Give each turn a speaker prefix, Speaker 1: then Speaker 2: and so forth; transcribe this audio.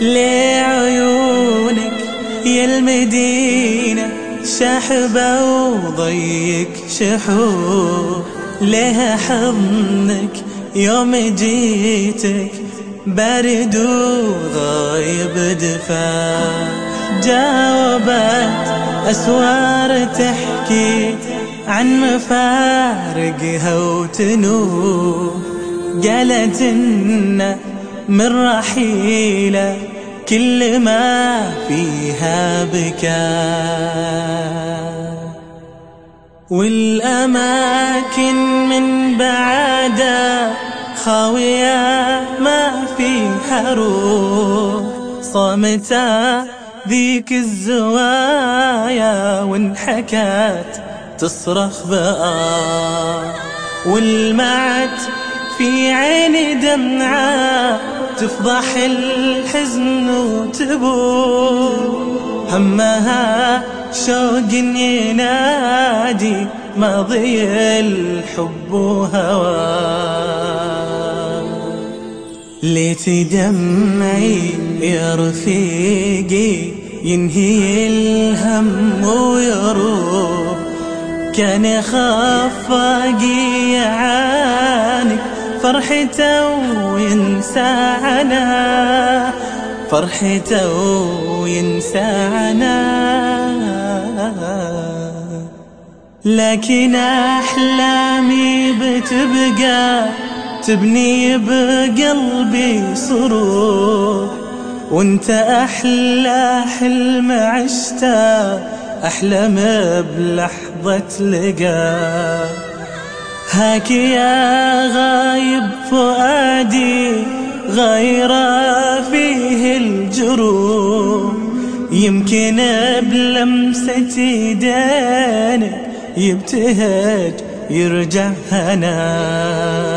Speaker 1: لعيونك يا المدينة شحبة وضيق شحوب لها حضنك يوم جيتك برد وغايب دفا. جاوبت أسوار تحكي عن مفارقها وتنوب قالت إن من رحيله كل ما فيها بكى. والأماكن من بعدها خاوية ما فيها روح. صامتة ذيك الزوايا وانحكت تصرخ بقى والمعت في عيني دمعة تفضح الحزن وتبو همها شوق ينادي ماضي الحب وهوى. ليت دمعي يا رفيقي ينهي الهم ويروح. كان يخاف يعاني فرحته وينسانا فرحته وينسانا لكن أحلامي بتبقى تبني بقلبي صروح وانت أحلى حلم عشته أحلم بلحظة لقاه. هاك يا غايب فؤادي غير فيه الجروح يمكن بلمسة يدينك يبتهج يرجع هنا.